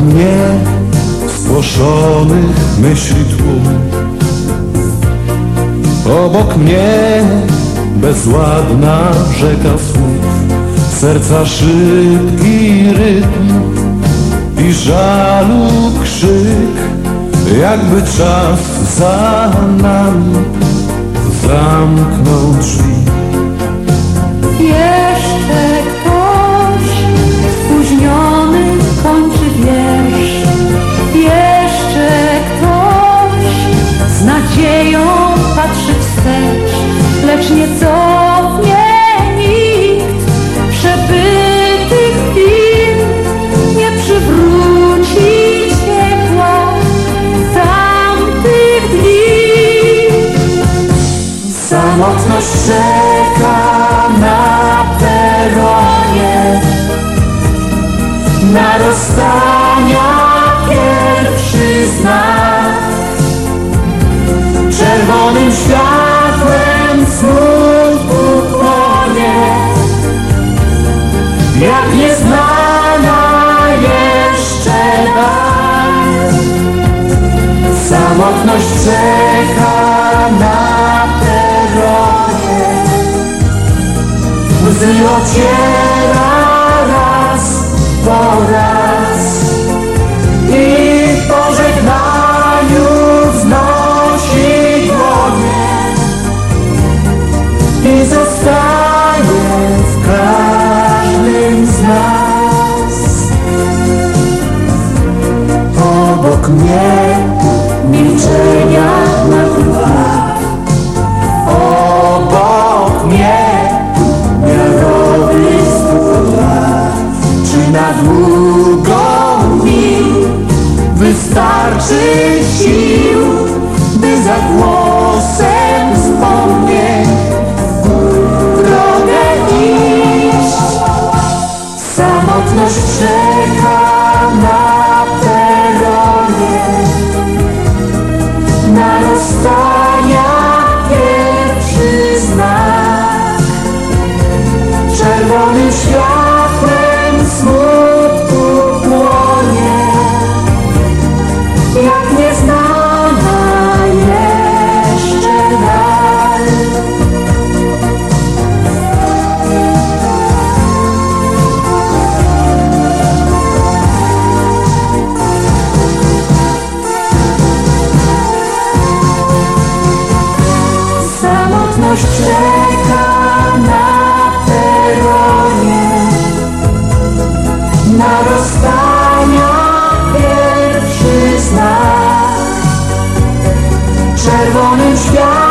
Obok mnie spłoszonych myśli tłum. Obok mnie bezładna rzeka słów. Serca szybki rytm i żalu krzyk. Jakby czas za nami zamknął drzwi Samotność czeka na peronie. Na rozstania pierwszy znak. Czerwonym światłem smutku płonie Jak nieznana jeszcze dal Samotność czeka na Łzy ociera raz po raz I w pożegnaniu wznosi dłonie I zostaje w każdym z nas. Obok mnie milczenia sił By za głosem wspomnień w drogę iść. Samotność czeka Samotność czeka na peronie Na rozstania pierwszy znak Czerwonym światłem